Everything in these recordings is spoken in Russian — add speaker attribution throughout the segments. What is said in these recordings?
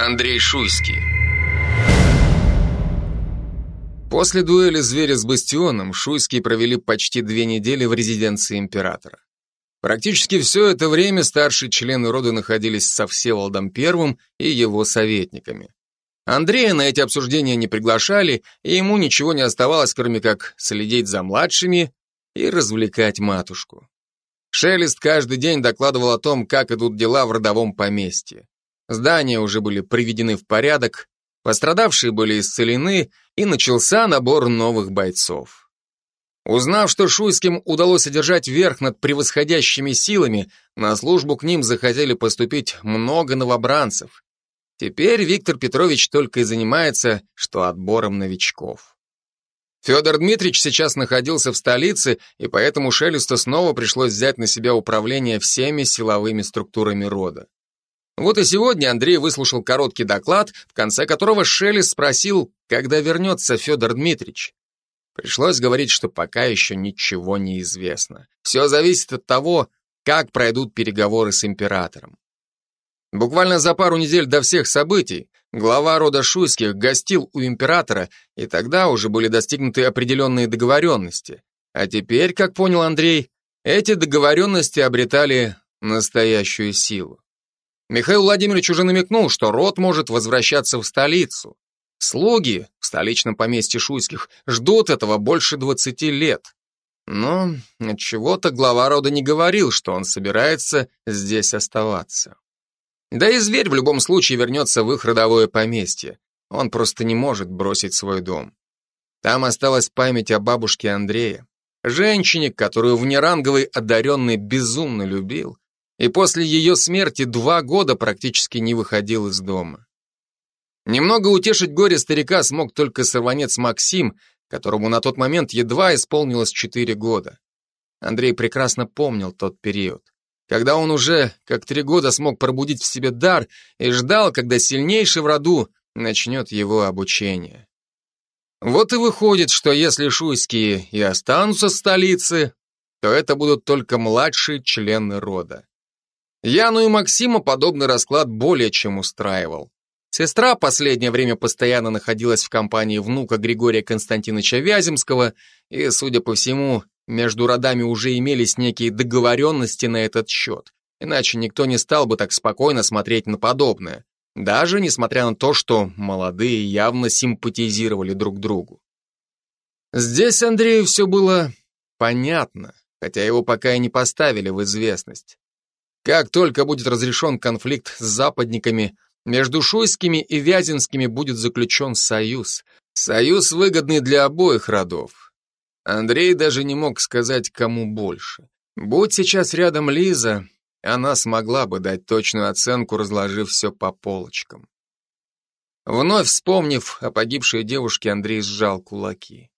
Speaker 1: Андрей Шуйский.
Speaker 2: После дуэли зверя с Бастионом Шуйские провели почти две недели в резиденции императора. Практически все это время старшие члены рода находились со Всеволодом Первым и его советниками. Андрея на эти обсуждения не приглашали, и ему ничего не оставалось, кроме как следить за младшими и развлекать матушку. Шелест каждый день докладывал о том, как идут дела в родовом поместье. Здания уже были приведены в порядок, пострадавшие были исцелены, и начался набор новых бойцов. Узнав, что Шуйским удалось одержать верх над превосходящими силами, на службу к ним захотели поступить много новобранцев. Теперь Виктор Петрович только и занимается, что отбором новичков. Федор Дмитриевич сейчас находился в столице, и поэтому Шелесту снова пришлось взять на себя управление всеми силовыми структурами рода. Вот и сегодня Андрей выслушал короткий доклад, в конце которого Шелест спросил, когда вернется Федор Дмитриевич. Пришлось говорить, что пока еще ничего не известно. Все зависит от того, как пройдут переговоры с императором. Буквально за пару недель до всех событий глава рода Шуйских гостил у императора, и тогда уже были достигнуты определенные договоренности. А теперь, как понял Андрей, эти договоренности обретали настоящую силу. Михаил Владимирович уже намекнул, что род может возвращаться в столицу. Слуги в столичном поместье Шуйских ждут этого больше 20 лет. Но от чего-то глава рода не говорил, что он собирается здесь оставаться. Да и зверь в любом случае вернется в их родовое поместье. Он просто не может бросить свой дом. Там осталась память о бабушке Андрея, женщине, которую внеранговый одаренный безумно любил, и после ее смерти два года практически не выходил из дома. Немного утешить горе старика смог только сорванец Максим, которому на тот момент едва исполнилось четыре года. Андрей прекрасно помнил тот период когда он уже как три года смог пробудить в себе дар и ждал, когда сильнейший в роду начнет его обучение. Вот и выходит, что если шуйские и останутся в столице, то это будут только младшие члены рода. Яну и Максима подобный расклад более чем устраивал. Сестра последнее время постоянно находилась в компании внука Григория Константиновича Вяземского, и, судя по всему, между родами уже имелись некие договоренности на этот счет, иначе никто не стал бы так спокойно смотреть на подобное, даже несмотря на то, что молодые явно симпатизировали друг другу. Здесь Андрею все было понятно, хотя его пока и не поставили в известность. Как только будет разрешен конфликт с западниками, между Шуйскими и Вязинскими будет заключен союз. Союз выгодный для обоих родов. Андрей даже не мог сказать, кому больше. Будь сейчас рядом Лиза, она смогла бы дать точную оценку, разложив все по полочкам. Вновь вспомнив о погибшей девушке, Андрей сжал кулаки.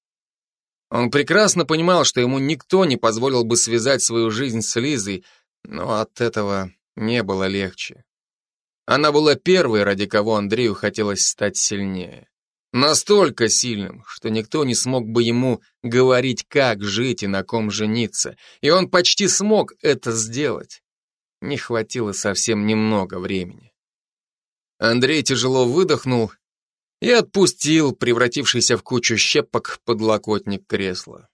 Speaker 2: Он прекрасно понимал, что ему никто не позволил бы связать свою жизнь с Лизой, но от этого не было легче. Она была первой, ради кого Андрею хотелось стать сильнее. Настолько сильным, что никто не смог бы ему говорить, как жить и на ком жениться, и он почти смог это сделать. Не хватило совсем немного времени. Андрей тяжело выдохнул и отпустил превратившийся в кучу щепок подлокотник кресла.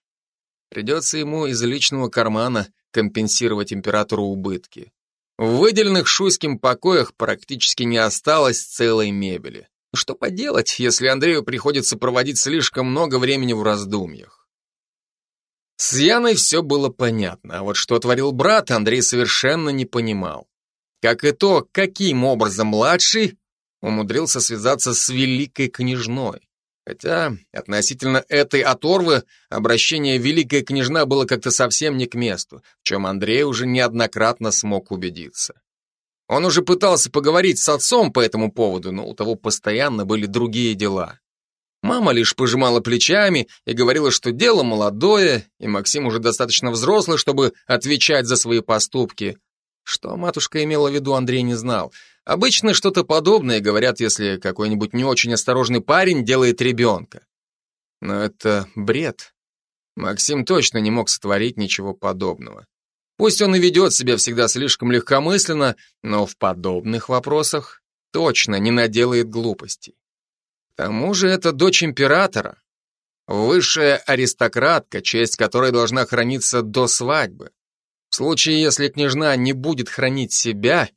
Speaker 2: Придется ему из личного кармана компенсировать императору убытки. В выделенных шуйским покоях практически не осталось целой мебели. Что поделать, если Андрею приходится проводить слишком много времени в раздумьях? С Яной все было понятно, а вот что творил брат, Андрей совершенно не понимал. Как и то, каким образом младший умудрился связаться с великой княжной. Хотя относительно этой оторвы обращение великая княжна было как-то совсем не к месту, в чем Андрей уже неоднократно смог убедиться. Он уже пытался поговорить с отцом по этому поводу, но у того постоянно были другие дела. Мама лишь пожимала плечами и говорила, что дело молодое, и Максим уже достаточно взрослый, чтобы отвечать за свои поступки. Что матушка имела в виду, Андрей не знал. Обычно что-то подобное говорят, если какой-нибудь не очень осторожный парень делает ребенка. Но это бред. Максим точно не мог сотворить ничего подобного. Пусть он и ведет себя всегда слишком легкомысленно, но в подобных вопросах точно не наделает глупостей. К тому же это дочь императора, высшая аристократка, честь которой должна храниться до свадьбы. В случае, если княжна не будет хранить себя,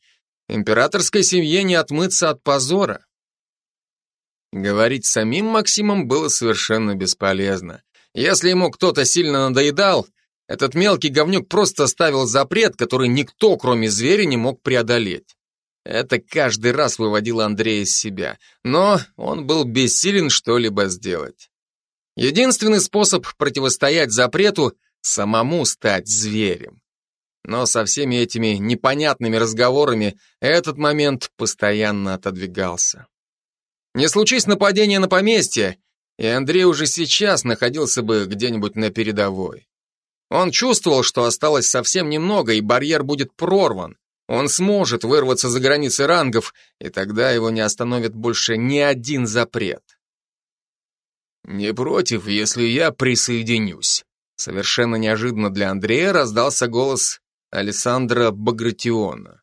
Speaker 2: императорской семье не отмыться от позора. Говорить самим Максимом было совершенно бесполезно. Если ему кто-то сильно надоедал, этот мелкий говнюк просто ставил запрет, который никто, кроме зверя, не мог преодолеть. Это каждый раз выводило Андрея из себя, но он был бессилен что-либо сделать. Единственный способ противостоять запрету — самому стать зверем. Но со всеми этими непонятными разговорами этот момент постоянно отодвигался. Не случись нападение на поместье, и Андрей уже сейчас находился бы где-нибудь на передовой. Он чувствовал, что осталось совсем немного, и барьер будет прорван. Он сможет вырваться за границы рангов, и тогда его не остановит больше ни один запрет. «Не против, если я присоединюсь?» Совершенно неожиданно для Андрея раздался голос Александра Багратиона.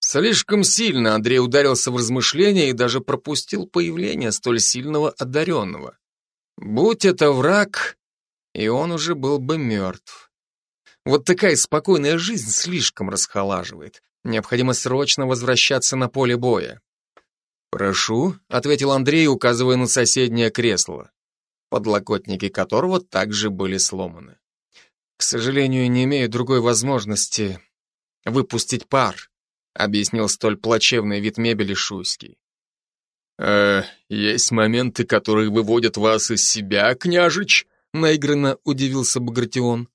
Speaker 2: Слишком сильно Андрей ударился в размышления и даже пропустил появление столь сильного одаренного. Будь это враг, и он уже был бы мертв. Вот такая спокойная жизнь слишком расхолаживает. Необходимо срочно возвращаться на поле боя. «Прошу», — ответил Андрей, указывая на соседнее кресло, подлокотники которого также были сломаны. «К сожалению, не имею другой возможности выпустить пар», объяснил столь плачевный вид мебели Шуйский. «Э, есть моменты, которые выводят вас из себя, княжич?» наигранно удивился Багратион.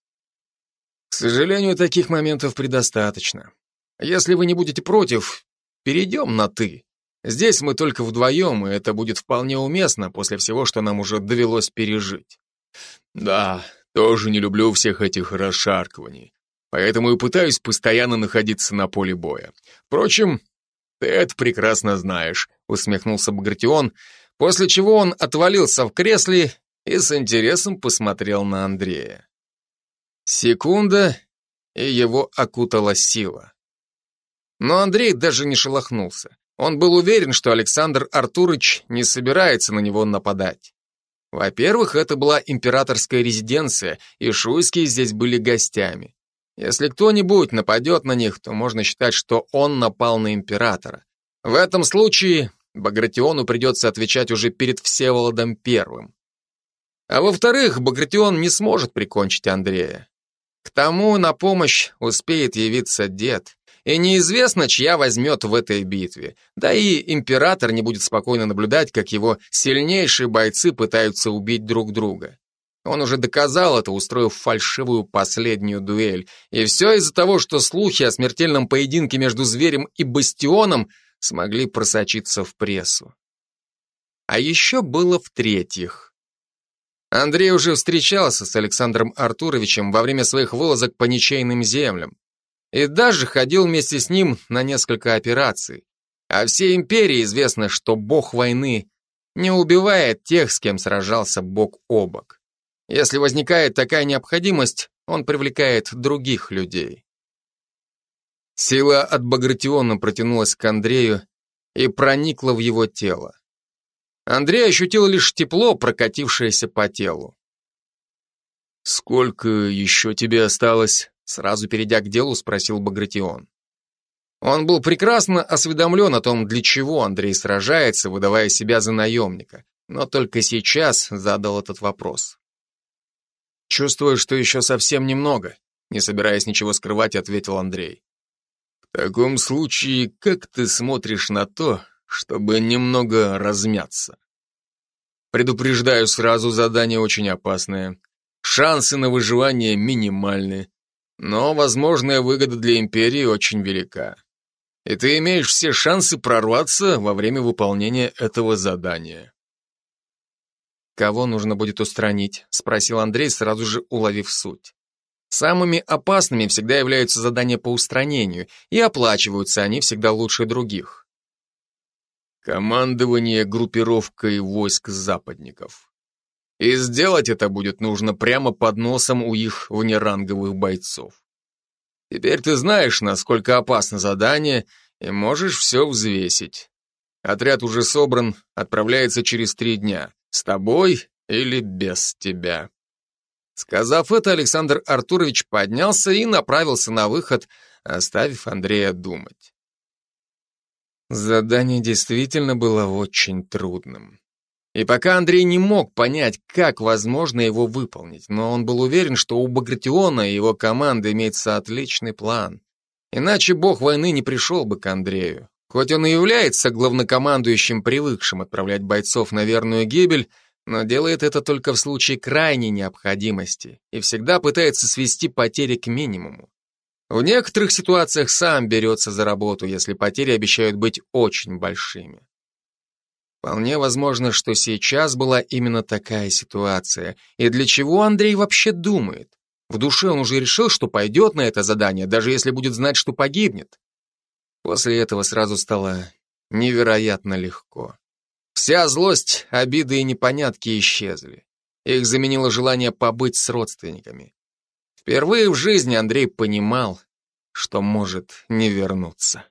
Speaker 2: «К сожалению, таких моментов предостаточно. Если вы не будете против, перейдем на «ты». Здесь мы только вдвоем, и это будет вполне уместно после всего, что нам уже довелось пережить. Да, тоже не люблю всех этих расшаркиваний. Поэтому и пытаюсь постоянно находиться на поле боя. Впрочем, ты это прекрасно знаешь, усмехнулся Багратион, после чего он отвалился в кресле и с интересом посмотрел на Андрея. Секунда, и его окутала сила. Но Андрей даже не шелохнулся. Он был уверен, что Александр Артурович не собирается на него нападать. Во-первых, это была императорская резиденция, и шуйские здесь были гостями. Если кто-нибудь нападет на них, то можно считать, что он напал на императора. В этом случае Багратиону придется отвечать уже перед Всеволодом Первым. А во-вторых, Багратион не сможет прикончить Андрея. К тому на помощь успеет явиться дед. И неизвестно, чья возьмет в этой битве. Да и император не будет спокойно наблюдать, как его сильнейшие бойцы пытаются убить друг друга. Он уже доказал это, устроив фальшивую последнюю дуэль. И все из-за того, что слухи о смертельном поединке между зверем и бастионом смогли просочиться в прессу. А еще было в-третьих. Андрей уже встречался с Александром Артуровичем во время своих вылазок по ничейным землям. И даже ходил вместе с ним на несколько операций. А всей империи известно, что бог войны не убивает тех, с кем сражался бок о бок. Если возникает такая необходимость, он привлекает других людей. Сила от Багратиона протянулась к Андрею и проникла в его тело. Андрей ощутил лишь тепло, прокатившееся по телу. «Сколько еще тебе осталось?» Сразу перейдя к делу, спросил Багратион. Он был прекрасно осведомлен о том, для чего Андрей сражается, выдавая себя за наемника, но только сейчас задал этот вопрос. Чувствую, что еще совсем немного, не собираясь ничего скрывать, ответил Андрей. В таком случае, как ты смотришь на то, чтобы немного размяться? Предупреждаю сразу, задание очень опасное. Шансы на выживание минимальны, но возможная выгода для империи очень велика. И ты имеешь все шансы прорваться во время выполнения этого задания. «Кого нужно будет устранить?» — спросил Андрей, сразу же уловив суть. Самыми опасными всегда являются задания по устранению, и оплачиваются они всегда лучше других. Командование группировкой войск западников. И сделать это будет нужно прямо под носом у их внеранговых бойцов. Теперь ты знаешь, насколько опасно задание и можешь все взвесить. Отряд уже собран, отправляется через три дня. С тобой или без тебя. Сказав это, Александр Артурович поднялся и направился на выход, оставив Андрея думать. Задание действительно было очень трудным. И пока Андрей не мог понять, как возможно его выполнить, но он был уверен, что у Багратиона и его команды имеется отличный план. Иначе бог войны не пришел бы к Андрею. Хоть он и является главнокомандующим, привыкшим отправлять бойцов на верную гибель, но делает это только в случае крайней необходимости и всегда пытается свести потери к минимуму. В некоторых ситуациях сам берется за работу, если потери обещают быть очень большими. Вполне возможно, что сейчас была именно такая ситуация. И для чего Андрей вообще думает? В душе он уже решил, что пойдет на это задание, даже если будет знать, что погибнет. После этого сразу стало невероятно легко. Вся злость, обиды и непонятки исчезли. Их заменило желание побыть с родственниками. Впервые в жизни Андрей понимал, что может не вернуться.